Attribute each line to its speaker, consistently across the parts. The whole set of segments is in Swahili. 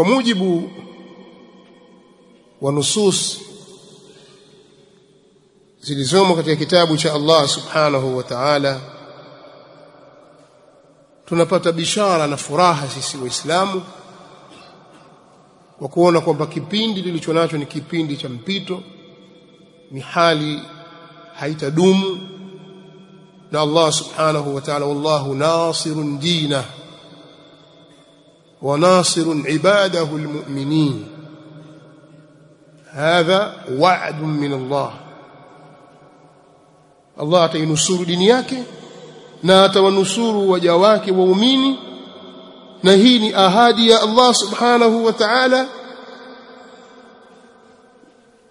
Speaker 1: kwa mujibu wa nusus zilizomo katika kitabu cha Allah subhanahu wa ta'ala tunapata bishara na furaha sisi waislamu kwa kuona kwamba kipindi tulicho nacho ni kipindi cha mpito ni hali haitadumu na Allah subhanahu wa ta'ala wallahu nasirun dina وناصر عباده المؤمنين. هذا وعد من الله. الله تينصر دينك نا تنصر وجاواك واؤمن نهيني أهادي يا الله سبحانه وتعالى.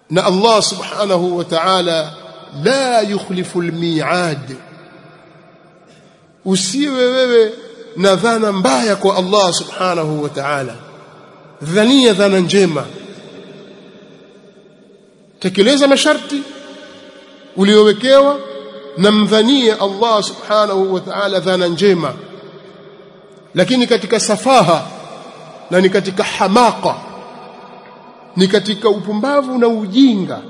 Speaker 1: نا الله سبحانه وتعالى لا يخلف الميعاد. usiwe na dhana mbaya kwa Allah subhanahu wa ta'ala. Dhania dhana njema. Tekeleza masharti uliowekewa na mdhanie Allah subhanahu wa ta'ala dhana njema. Lakini katika safaha na ni katika hamaka ni katika upumbavu na ujinga.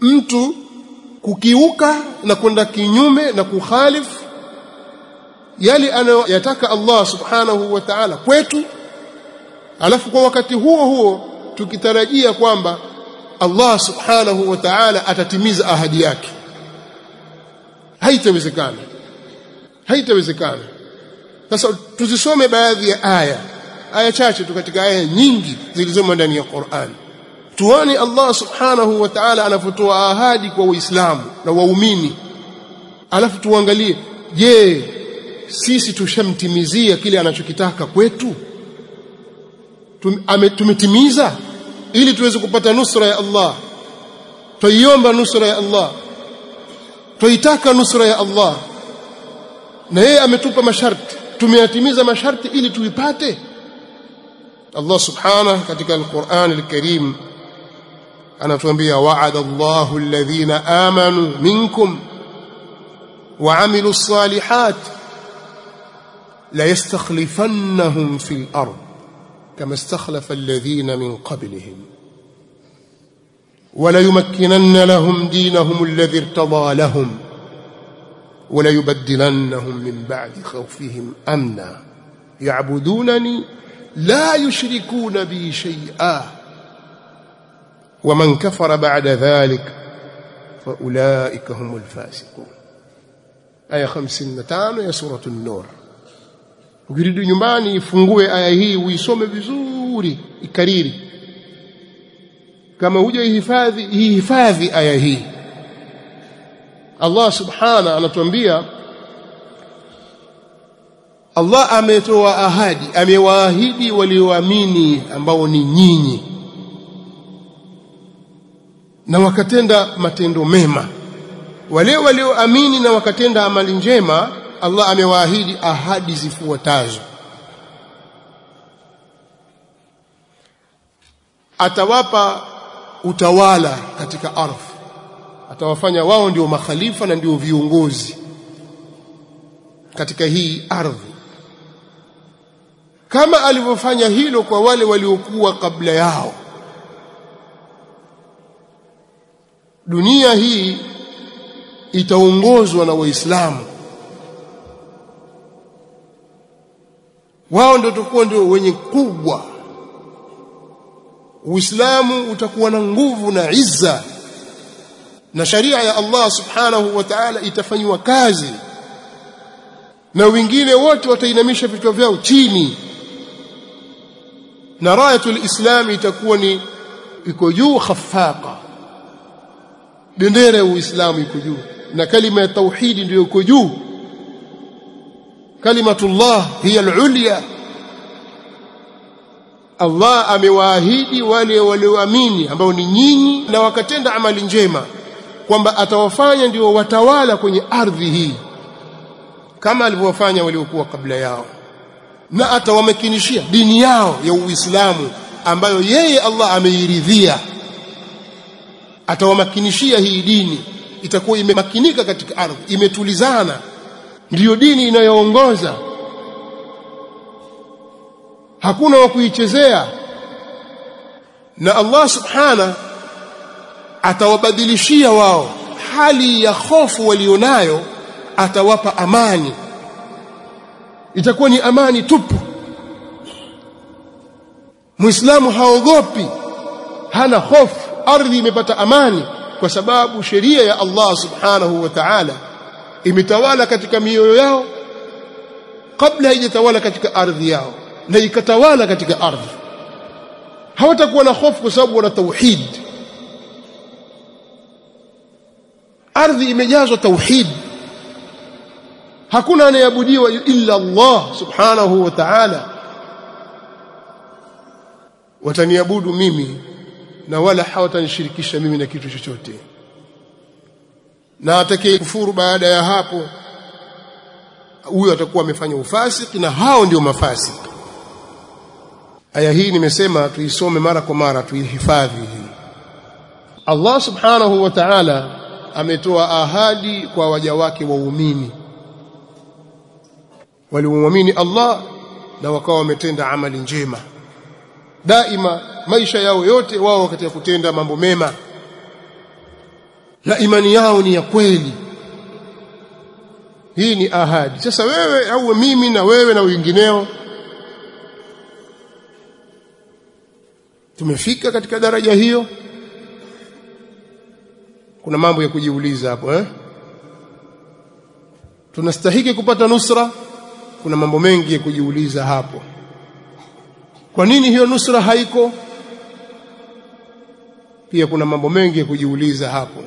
Speaker 1: Mtu kukiuka na kwenda kinyume na kukhalifu yale anayoyataka Allah subhanahu wa ta'ala kwetu. Alafu kwa wakati huo huo tukitarajia kwamba Allah subhanahu wa ta'ala atatimiza ahadi yake. Haitawezekana. Haitawezekana. Sasa tuzisome baadhi ya aya. Aya chache tu katika aya nyingi zilizomo ndani ya Qur'an. Tuone Allah subhanahu wa ta'ala anapotoa ahadi kwa waislamu na waumini. Alafu tuangalie je sisi tushamtimizia kile anachokitaka kwetu? Tumetimiza ili tuweze kupata nusra ya Allah. Tuiomba nusra ya Allah. Tuitaka nusra ya Allah. Na yeye ametupa masharti. Tumeyatimiza masharti ili tuipate? Allah subhanahu katika al-Qur'an al-Karim anatuambia wa'ada Allahu alladhina amanu minkum wa 'amilus salihat ليستخلفنهم في الأرض كما استخلف الذين من قبلهم. وليمكنن لهم دينهم الذي ارتضى لهم. وليبدلنهم من بعد خوفهم أمنا. يعبدونني لا يشركون بي شيئا. ومن كفر بعد ذلك فأولئك هم الفاسقون. آية 55 يا سورة النور. Ukirudi nyumbani ifungue aya hii uisome vizuri ikariri. Kama huja ihifadhi ihifadhi aya hii. Allah subhana anatuambia Allah ametoa ahadi amewaahidi walioamini ambao ni nyinyi. Na wakatenda matendo mema. Wale walioamini na wakatenda amali njema Allah amewaahidi ahadi zifuatazo. Atawapa utawala katika ardhi. Atawafanya wao ndio makhalifa na ndio viongozi katika hii ardhi. Kama alivyofanya hilo kwa wale waliokuwa kabla yao. Dunia hii itaongozwa na waislamu wao ndio tutakuwa ndio wenye kubwa. Uislamu utakuwa na nguvu na izza. Na sharia ya Allah subhanahu wa ta'ala itafanywa kazi. Na wengine wote watainamisha vichwa vyao chini. Na rayatul islam itakuwa ni iko juu khafaqa. Bendera ya uislamu iko juu. Na kalima ya tauhidi ndio iko juu kalimatullah hiya al-ulya. Allah amewaahidi wale walioamini ambao ni nyinyi na wakatenda amali njema kwamba atawafanya ndio watawala kwenye ardhi hii kama alivyowafanya waliokuwa kabla yao. Na atawamakinishia dini yao ya Uislamu ambayo yeye Allah ameiridhia. Atawamakinishia hii dini. Itakuwa imemakinika katika ardhi imetulizana ndiyo dini inayoongoza. Hakuna wa kuichezea. Na Allah subhana atawabadilishia wao. Hali ya hofu walionayo atawapa amani. Itakuwa ni amani tupu. Muislamu haogopi. Hana hofu. Ardhi imepata amani kwa sababu sheria ya Allah subhanahu wa ta'ala imetawala katika mioyo yao kabla haijatawala katika ardhi yao na ikatawala katika ardhi. Hawatakuwa na hofu kwa sababu wana tauhid. Ardhi imejazwa tauhid. Hakuna anayeabudiwa illa Allah subhanahu wa ta'ala. Wataniabudu mimi na wala hawatanishirikisha mimi na kitu chochote na atakaye kufuru baada ya hapo huyo atakuwa amefanya ufasiki na hao ndio mafasiki. Aya hii nimesema tuisome mara kwa mara tuihifadhi hii. Allah subhanahu wa ta'ala ametoa ahadi kwa waja wake waumini. Waliomwamini Allah na wakawa wametenda amali njema. Daima maisha yao yote wao katika kutenda mambo mema na imani yao ni ya kweli. Hii ni ahadi. Sasa wewe au mimi na wewe na wengineo tumefika katika daraja hiyo. Kuna mambo ya kujiuliza hapo eh? Tunastahiki kupata nusra? Kuna mambo mengi ya kujiuliza hapo. Kwa nini hiyo nusra haiko? Pia kuna mambo mengi ya kujiuliza hapo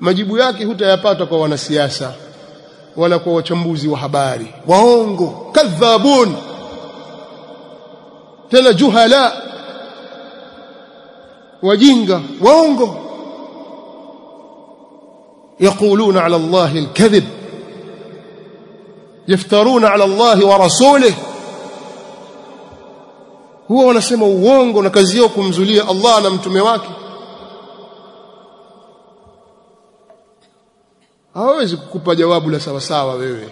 Speaker 1: majibu yake hutayapata kwa wanasiasa wala kwa wachambuzi wa habari. Waongo. Kadhabun. Tena juhala. Wajinga. Waongo. Yaquluna ala allahi alkadhib. Yaftaruna ala allahi wa rasulih huwa wanasema uongo na kazi yao kumzulia Allah na mtume wake. hawawezi kukupa jawabu la sawasawa wewe.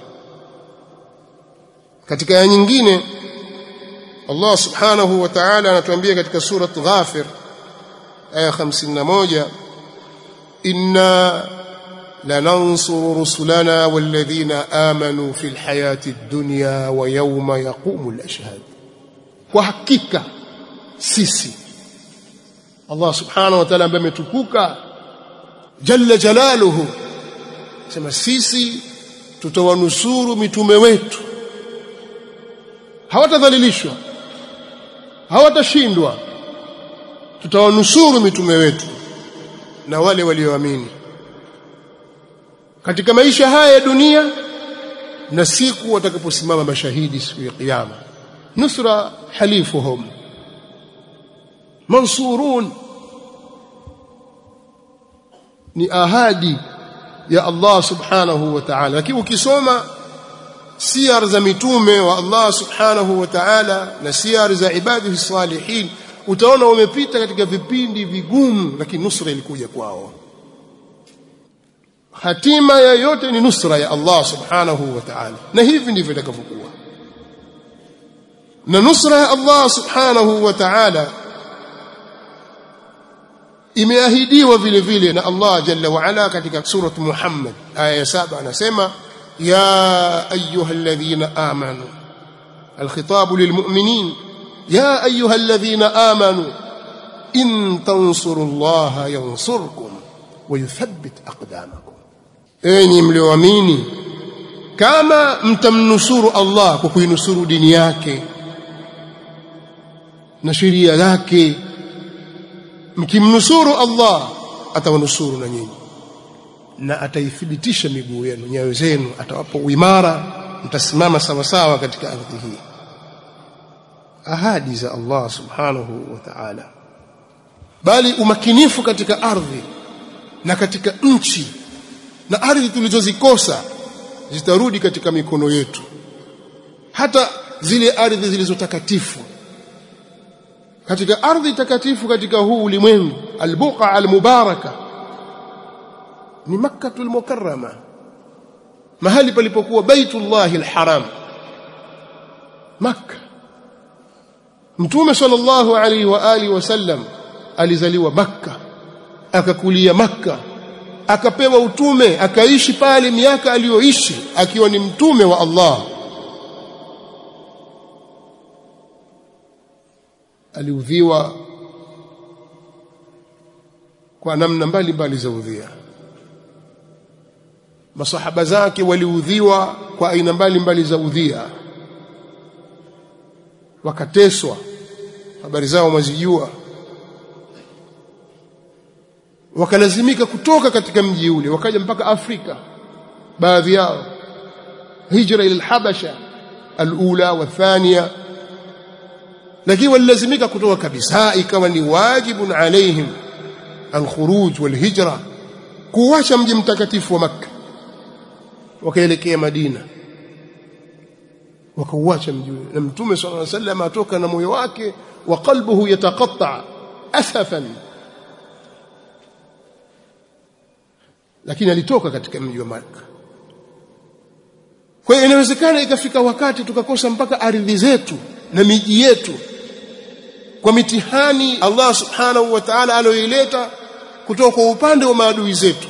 Speaker 1: Katika aya nyingine Allah subhanahu wa ta'ala anatuambia katika surat Ghafir aya 51 inna lanansuru rusulana walladhina amanu fil hayati dunya wa yawma yaqumul ashhad kwa hakika sisi Allah subhanahu wa ta'ala ametukuka jalla jalaluhu sema sisi tutawanusuru mitume wetu. Hawatadhalilishwa hawatashindwa. Tutawanusuru mitume wetu na wale walioamini. Katika maisha haya ya dunia na siku watakaposimama mashahidi siku ya kiyama nusra halifuhum mansurun ni ahadi ya Allah subhanahu wa ta'ala. Lakini ukisoma siyar za mitume wa Allah subhanahu wa ta'ala na siyar za ibadihi salihin utaona wamepita katika vipindi vigumu lakini nusra ilikuja kwao. Hatima ya yote ni nusra ya Allah subhanahu wa ta'ala. Na hivi ndivyo itakavyokuwa. Na nusra ya Allah subhanahu wa ta'ala imeahidiwa vile vile na Allah jalla wa ala katika surat Muhammad aya ya 7 anasema ya ayyuhalladhina amanu للمؤمنين يا أيها الذين آمنوا إن تنصروا الله ينصركم ويثبت أقدامكم enyi mlioamini kama mtamnusuru Allah kwa kuinusuru dini yake na sheria zake mkimnusuru Allah atawanusuru na nyinyi. Na ataithibitisha miguu yenu nyayo zenu atawapa uimara mtasimama sawa sawa katika ardhi hii. Ahadi za Allah subhanahu wa ta'ala. Bali umakinifu katika ardhi na katika nchi na ardhi tulizozikosa zitarudi katika mikono yetu. Hata zile ardhi zilizotakatifu katika ardhi takatifu katika huu ulimwengu albuqa almubaraka ni makkatul mukarrama mahali palipokuwa baitullah alharam makka. Mtume sallallahu alaihi wa alihi wasallam alizaliwa makka akakulia makka akapewa utume akaishi pale miaka aliyoishi akiwa ni mtume wa Allah aliudhiwa kwa namna mbalimbali za udhia. Masahaba zake waliudhiwa kwa aina mbalimbali za udhia. Wakateswa habari zao mwazijua wakalazimika kutoka katika mji ule wakaja mpaka Afrika baadhi yao. Hijra ila al-Habasha al-ula wa thania lakini walilazimika kutoka kabisa ikawa ni wajibun alaihim alkhuruj walhijra kuacha mji mtakatifu wa Makka. Wakaelekea Madina. Wakauacha mji na mtume sallallahu alaihi wasallam atoka na moyo wake wa qalbuhu yataqatta asafan lakini alitoka katika mji wa Makka. Kwa hiyo inawezekana ikafika wakati tukakosa mpaka ardhi zetu na miji yetu kwa mitihani Allah subhanahu wa ta'ala aliyoileta kutoka kwa upande wa maadui zetu.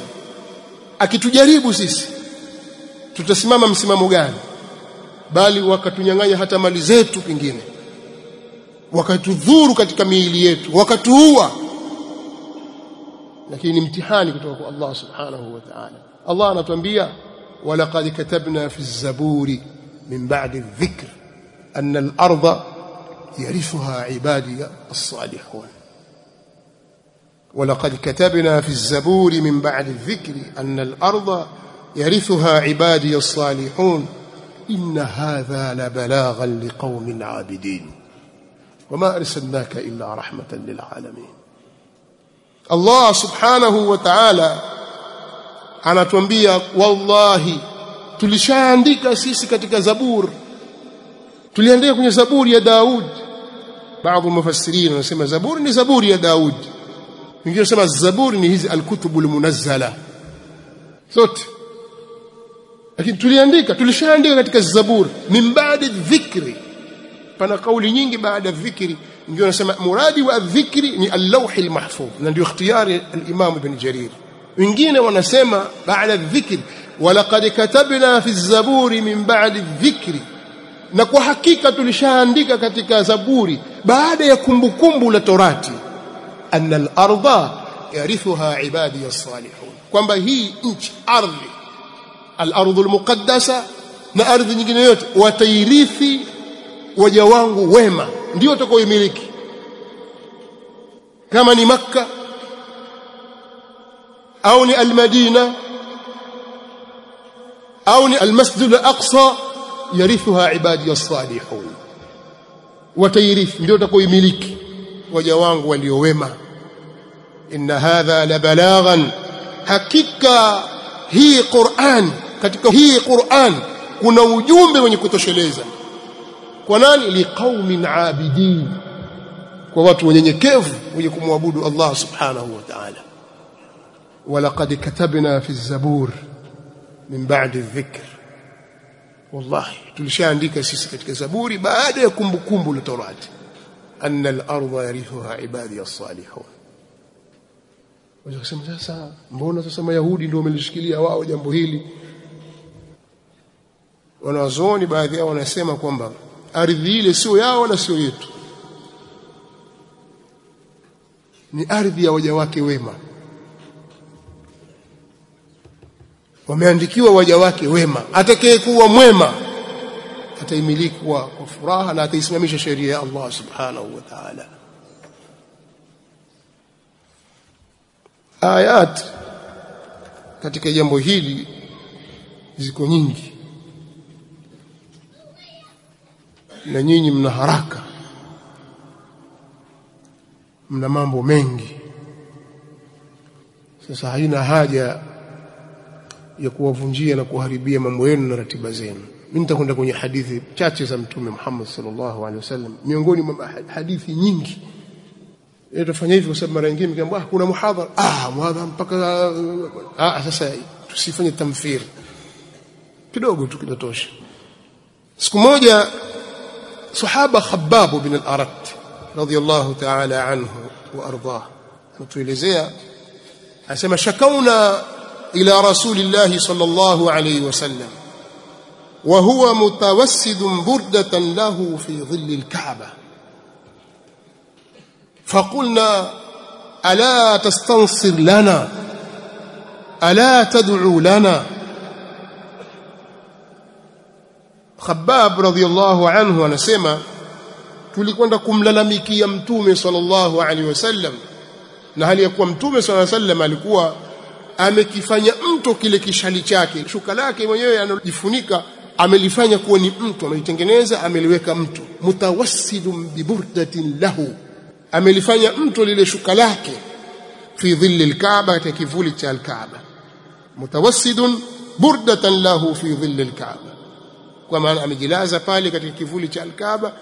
Speaker 1: Akitujaribu sisi tutasimama msimamo gani? Bali wakatunyang'anya hata mali zetu pingine wakatudhuru katika miili yetu wakatuua. Lakini ni mtihani kutoka kwa Allah subhanahu wa ta'ala. Allah anatuambia walaqad katabna fi zaburi min ba'di dhikr anna al-ardha يرثها عبادي الصالحون. ولقد كتبنا في الزبور من بعد الذكر أن الأرض يرثها عبادي الصالحون. إن هذا لبلاغا لقوم عابدين. وما أرسلناك إلا رحمة للعالمين. الله سبحانه وتعالى أنا تنبيا والله تلشان ديك أسيسك تكزبور تلشان ديك زبور يا داود baadhi mufassirin wanasema zaburi ni zaburi ya Daud wengine wanasema zaburi ni hizi alkutubul munazzala. Zote lakini tuliandika tulishaandika katika zaburi. Min baadi dhikri. Pana kauli nyingi baada dhikri. Ndio nasema muradi wa dhikri ni al-lawh al-mahfuz na ndio ikhtiyari al-imam ibn jarir. Wengine wanasema baada dhikri walaqad katabna fi zaburi min ba'di dhikri na kwa hakika tulishaandika katika zaburi baada ya kumbukumbu la torati anna al-ardha yarithuha ibadi as-salihun. Kwamba hii nchi ardhi al-ardhu al-muqaddasa na ardhi nyingine yote watairithi waja wangu wema. Ndio utakaoimiliki kama ni makka au ni almadina au ni almasjid alaqsa yarithuha ibadi as-salihun watairithi ndio utakaoimiliki waja wangu walio wema. Inna hadha la balaghan hakika hii Qur'an katika hii Qur'an kuna ujumbe wenye kutosheleza. Kwa nani? Liqaumin abidin kwa watu wenyenyekevu wenye kumwabudu Allah subhanahu wa ta'ala. Walaqad katabna fi zabur min ba'di dhikr wallahi tulishaandika sisi katika zaburi baada ya kumbukumbu la torati anna al-ardha yarithuha ibadi as-salihun Wajasema sasa mbona sasa mayahudi ndio wamelishikilia wao jambo hili? Wanawazuoni baadhi yao wanasema kwamba ardhi ile sio yao wala sio yetu. Ni ardhi ya waja wake wema wameandikiwa waja wake wema. Atakayekuwa mwema ataimilikwa kwa, furaha na ataisimamisha sheria ya Allah subhanahu wa ta'ala. Ayat katika jambo hili ziko nyingi. Na nyinyi mna haraka. Mna mambo mengi. Sasa haina haja ya kuwavunjia na kuharibia mambo yenu na ratiba zenu. Mimi nitakwenda kwenye hadithi chache za mtume Muhammad sallallahu alaihi wasallam. Miongoni mwa hadithi nyingi. Tutafanya hivi kwa sababu mara nyingine mkiambia kuna muhadhara. Ah muhadhara mpaka ah sasa tusifanye tamthil kidogo tu kinatosha siku moja sahaba Khabbab bin al-Arat radiyallahu ta'ala anhu wa ardah anatuelezea anasema shakauna إلى رسول الله صلى الله عليه وسلم وهو متوسد بردة له في ظل الكعبة. فقلنا ألا تستنصر لنا؟ ألا تدعو لنا؟ خباب رضي الله عنه أنا سيما تلكون لكم للميكي يمتومي صلى الله عليه وسلم. نهل يكون يمتومي صلى الله عليه وسلم amekifanya mto kile kishali chake. Shuka lake mwenyewe analojifunika amelifanya kuwa ni mto amelitengeneza ameliweka mto. Mutawassidun biburdatin lahu. Amelifanya mto lile shuka lake fi dhilli alkaaba katika kivuli cha alkaaba. Mutawassidun burdatan lahu fi dhilli alkaaba. Kwa maana amejilaza pale katika kivuli cha alkaaba.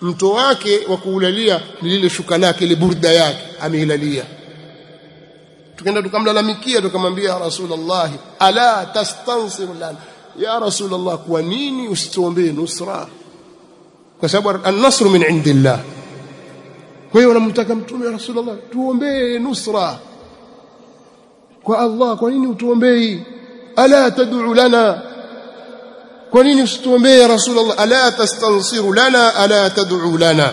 Speaker 1: Mto wake wa kuulalia ni lile shuka lake ile burda yake ameilalia tukaenda tukamlalamikia tukamwambia rasulullah ala tastansir lana ya rasulullah kwa nini usituombee nusra kwa sababu an-nasr min indillah kwa hiyo unamtaka mtume ya rasulullah tuombee nusra kwa Allah kwa nini utuombei ala tad'u lana kwa nini usituombee ya rasulullah ala tastansiru lana ala tad'u lana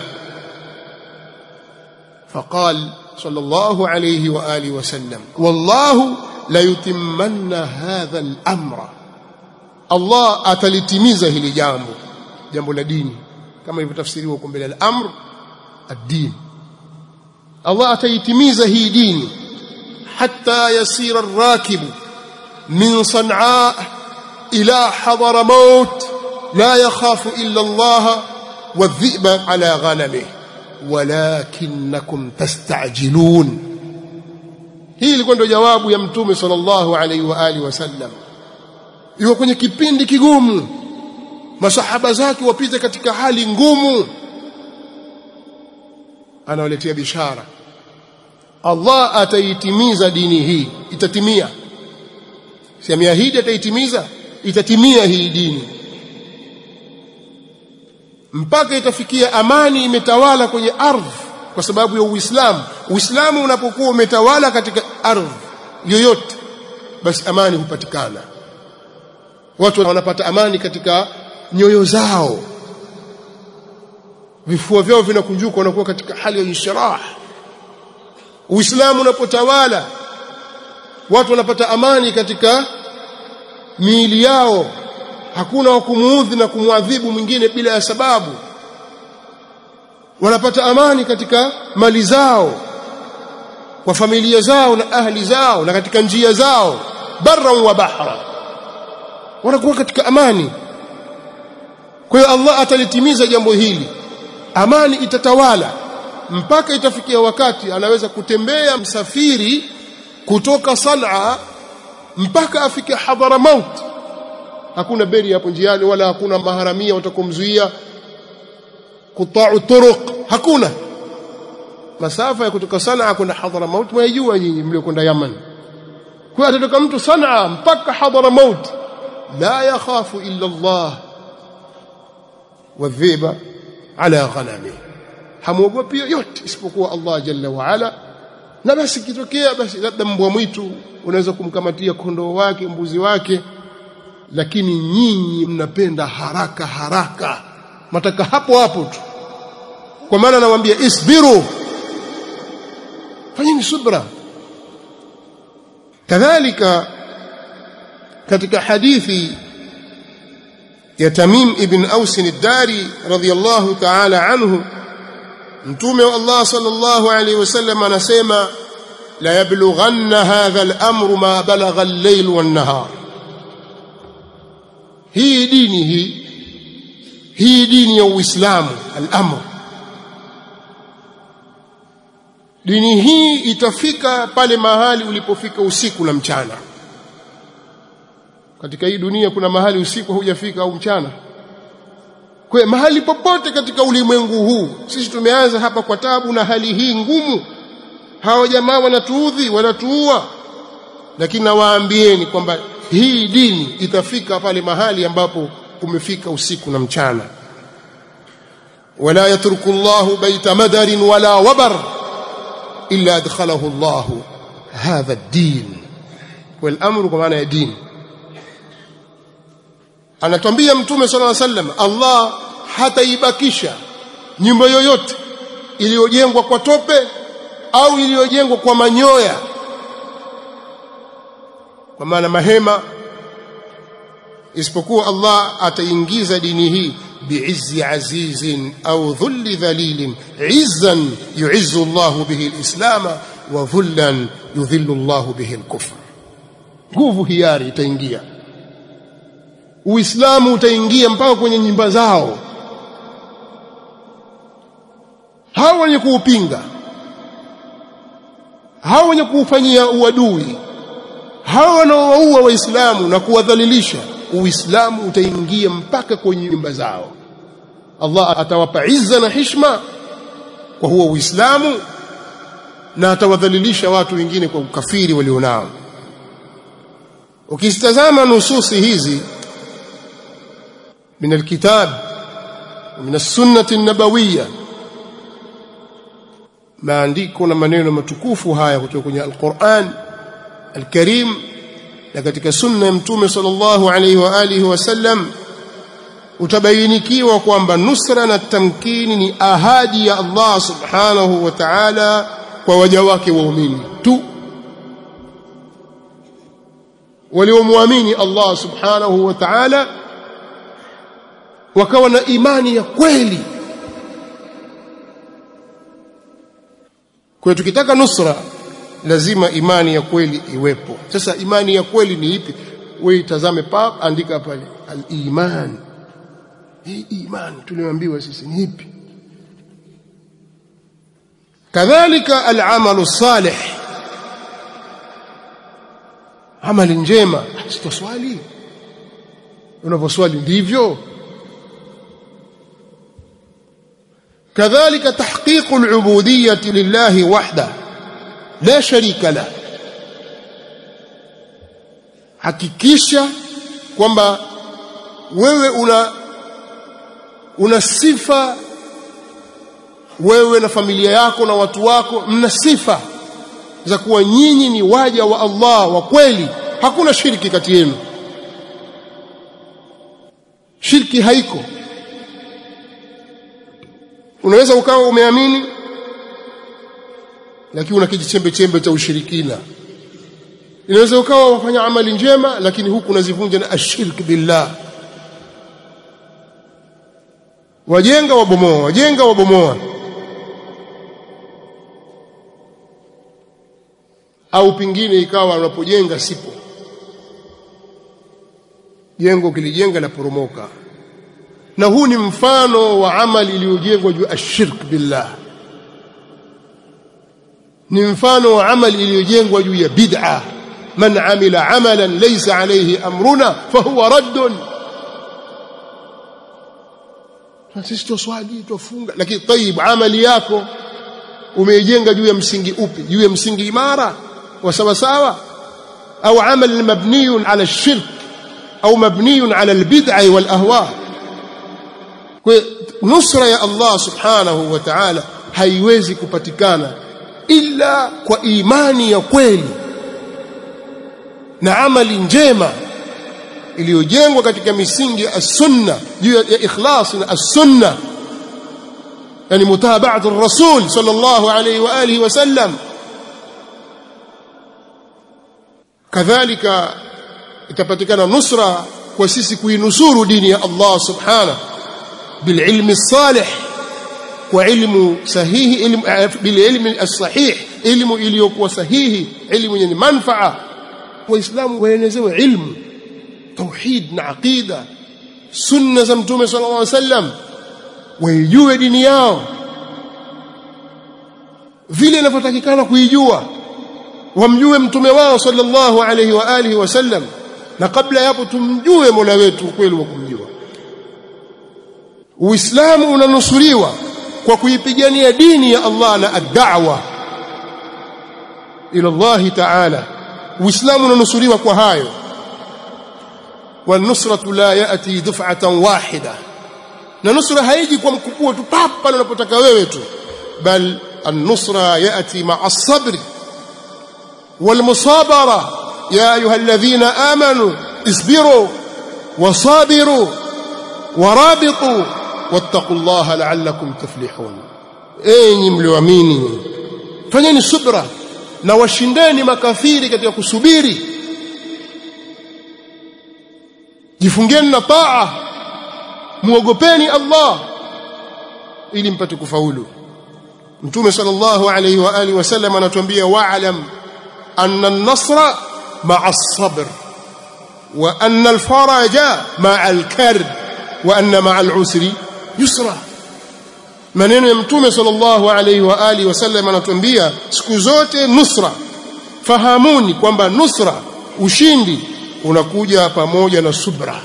Speaker 1: فقال صلى الله عليه وآله وسلم. والله ليتمن هذا الأمر. الله أتلتميزه لجامه جامه لدين كما يفتفسره وكم بلا الأمر الدين. الله أتلتميزه دين حتى يسير الراكب من صنعاء إلى حضر موت. لا يخاف إلا الله والذئب على غنمه. Walakinnakum tastajilun. Hii ilikuwa ndio jawabu ya mtume sallallahu alaihi wa alihi wasallam yuko kwenye kipindi kigumu. Masahaba zake wapite katika hali ngumu. Anawaletea bishara. Allah ataitimiza dini hii. Itatimia. Si ataitimiza? Itatimia hii dini mpaka itafikia amani imetawala kwenye ardhi kwa sababu ya Uislamu. Uislamu unapokuwa umetawala katika ardhi yoyote basi amani hupatikana. Watu wanapata amani katika nyoyo zao. Vifua vyao vinakunjuka wanakuwa katika hali ya inshirah. Uislamu unapotawala watu wanapata amani katika miili yao hakuna wa kumuudhi na kumwadhibu mwingine bila ya sababu. Wanapata amani katika mali zao kwa familia zao na ahli zao na katika njia zao barra wa bahra. Wanakuwa katika amani. Kwa hiyo Allah atalitimiza jambo hili. Amani itatawala. Mpaka itafikia wakati anaweza kutembea msafiri kutoka Sanaa mpaka afike Hadramaut hakuna beri hapo njiani wala hakuna maharamia watakomzuia kutau turuq hakuna. Masafa ya kutoka Sanaa kwenda Hadramaut mwajua nyinyi mliokwenda Yaman. Kwa atatoka mtu Sanaa mpaka Hadramaut la yakhafu illa Allah. Wadhiba ala ghanami. Hamuogopi yote isipokuwa Allah jalla wa ala. Na basi kitokea basi labda mbwa mwitu unaweza kumkamatia kondoo wake mbuzi wake lakini nyinyi mnapenda haraka haraka. Mataka hapo hapo tu. Kwa maana nawaambia isbiru. Fanyeni subra. Kadhalika katika hadithi ya Tamim ibn Aus ad-Dari radhiyallahu ta'ala anhu mtume wa Allah sallallahu alayhi wasallam anasema la yablughanna hadha al-amru ma balagha al-layl wan-nahar hii dini hii hii dini ya Uislamu al-amr. Dini hii itafika pale mahali ulipofika usiku na mchana. Katika hii dunia kuna mahali usiku hujafika au mchana? Kwa mahali popote katika ulimwengu huu sisi tumeanza hapa kwa tabu na hali hii ngumu. Hawa jamaa wanatuudhi wanatuua. Lakini nawaambieni kwamba hii dini itafika pale mahali ambapo kumefika usiku na mchana. Wala yatruku Allahu baita madarin wala wabar illa adkhalahu Allahu hadha ad-din. Wal amru kwa maana ya dini. Anatwambia mtume sallallahu alayhi wasallam Allah hataibakisha nyumba yoyote iliyojengwa kwa tope au iliyojengwa kwa manyoya kwa maana mahema isipokuwa Allah ataingiza dini hii bi'izzi azizin au dhulli dhalilin izzan yu'izzu Allah bihi al-islam wa dhullan yudhillu Allah bihi al-kufr. Nguvu hiari itaingia. Uislamu utaingia mpaka kwenye nyumba zao. Hao wenye kuupinga hao wenye kuufanyia uadui hao wanaowaua waislamu na kuwadhalilisha uislamu utaingia mpaka kwenye nyumba zao Allah atawapa izza na hishma kwa huo uislamu na atawadhalilisha watu wengine kwa ukafiri walionao ukizitazama nususi hizi من الكتاب ومن السنة النبوية maandiko na maneno matukufu haya kutoka kwenye Al-Qur'an Al-Karim na katika sunna ya Mtume sallallahu alayhi wa alihi wasallam utabainikiwa kwamba nusra na tamkini ni ahadi ya Allah subhanahu wa ta'ala kwa waja wake waumini tu. Waliomwamini Allah subhanahu wa ta'ala wakawa na imani ya kweli. Kwa tukitaka nusra lazima imani ya kweli iwepo. Sasa imani ya kweli ni ipi? Wewe itazame pa andika pale al-iman. Hii imani tuliambiwa sisi ni ipi? Kadhalika al-amalu salih. Amali njema. Sitoswali unaposwali ndivyo. Kadhalika tahqiqu al-ubudiyyah lillahi wahdahu la sharika la. Hakikisha kwamba wewe una una sifa wewe na familia yako na watu wako mna sifa za kuwa nyinyi ni waja wa Allah wa kweli. Hakuna shirki kati yenu. Shirki haiko. Unaweza ukawa umeamini lakini una kijichembe chembe cha ushirikina. Inaweza ukawa wafanya amali njema lakini huku unazivunja na ashirk billah. Wajenga wabomoa wajenga wabomoa. Au pingine ikawa unapojenga sipo. Jengo kilijenga la poromoka. Na huu ni mfano wa amali iliyojengwa juu ashirk billah ni mfano wa amali iliyojengwa juu ya bid'a man amila amalan laysa alayhi amruna fahuwa raddun sisi tuswali tufunga lakini tayib amali yako umeijenga juu ya msingi upi juu ya msingi imara wa sawa sawa au amal mabniyun ala shirk au mabniyun ala albid'a wal ahwa kwa nusra ya Allah subhanahu wa ta'ala haiwezi kupatikana ila kwa imani ya kweli na amali njema iliyojengwa katika misingi ya sunna juu ya ikhlas na as-sunna. Yani mutaba'atu ar-rasul sallallahu alayhi wa alihi wa sallam. Kadhalika itapatikana nusra kwa sisi kuinusuru dini ya Allah subhanahu kwa ilmu sahihi ilmu eh, bila ilmu sahih ilmu iliyokuwa sahihi ilmu yenye manfaa. Waislamu waelezewe ilmu tauhid na aqida sunna za mtume sallallahu alaihi wasallam waijue dini yao. Vile inavyotakikana kuijua wamjue mtume wao sallallahu alaihi wa alihi wasallam na kabla yapo tumjue Mola wetu ukweli wa kumjua. Uislamu unanusuriwa. Kwa kuipigania dini ya Allah na ad-da'wa ila Allah ta'ala Uislamu unanusuriwa kwa hayo والنصرة لا يأتي دفعة واحدة na nusra haiji kwa mkupuo tu papa unapotaka wewe tu bal an-nusra yati ma'a as-sabr wal-musabara ya ayyuhalladhina amanu isbiru wasabiru warabitu wattaqullaha la'allakum tuflihun. Enyi mlioamini fanyeni subra na washindeni makafiri katika kusubiri. Jifungeni na taa muogopeni Allah ili mpate kufaulu. Mtume sallallahu alayhi wa alihi wasallam anatuambia wa'lam anna an-nasra ma'a as-sabr wa anna al-faraja ma'a al-karb wa anna ma'a yusra maneno ya Mtume sallallahu alayhi wa alihi wasallam anatuambia siku zote nusra fahamuni kwamba nusra ushindi unakuja pamoja na subra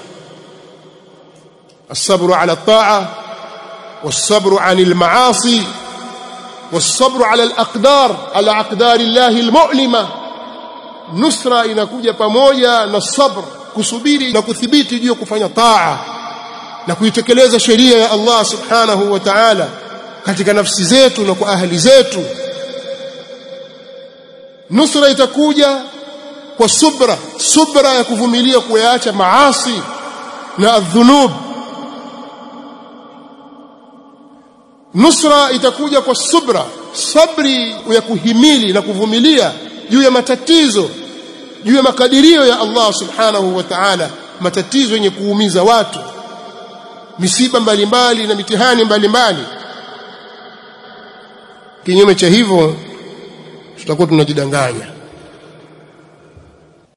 Speaker 1: الصبر على الطاعة والصبر عن المعاصي والصبر على الأقدار على أقدار الله المؤلمة نصرة inakuja pamoja na sabr kusubiri na kuthibiti juu kufanya taa na kuitekeleza sheria ya Allah subhanahu wa ta'ala katika nafsi zetu na kwa ahli zetu. Nusra itakuja kwa subra subra ya kuvumilia kuyaacha maasi na adhunub nusra itakuja kwa subra sabri ya kuhimili na kuvumilia juu ya matatizo juu ya makadirio ya Allah subhanahu wa ta'ala matatizo yenye kuumiza watu misiba mbalimbali na mitihani mbalimbali. Kinyume cha hivyo tutakuwa tunajidanganya